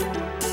you